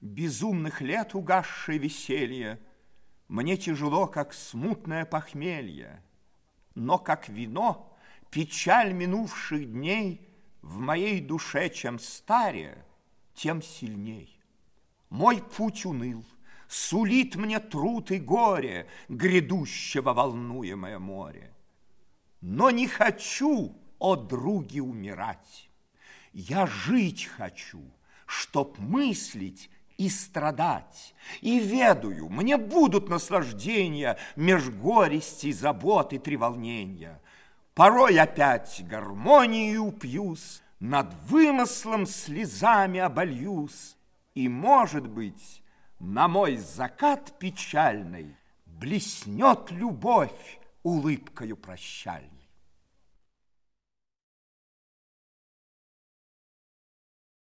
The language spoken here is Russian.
безумных лет угасшее веселье, Мне тяжело, как смутное похмелье, Но как вино печаль минувших дней В моей душе чем старее, тем сильней. Мой путь уныл, сулит мне труд и горе Грядущего волнуемое море. Но не хочу, о други, умирать. Я жить хочу, чтоб мыслить и страдать. И ведаю, мне будут наслаждения Меж горести, забот и треволнения. Порой опять гармонию пьюсь, Над вымыслом слезами обольюсь, И, может быть, на мой закат печальный Блеснет любовь улыбкою прощальной.